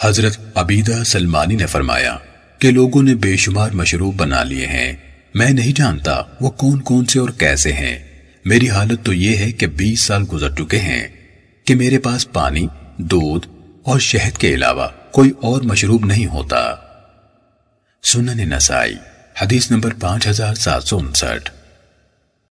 حضرت عبیدہ سلمانی نے فرمایا کہ لوگوں نے بے شمار مشروب بنا لیے ہیں۔ میں نہیں جانتا وہ کون کون سے اور کیسے ہیں۔ میری حالت تو یہ ہے کہ بیس سال گزر چکے ہیں کہ میرے پاس پانی، دودھ اور شہد کے علاوہ کوئی اور مشروب نہیں ہوتا۔ سنن نسائی، حدیث نمبر پانچ ہزار سات سو انسٹھ۔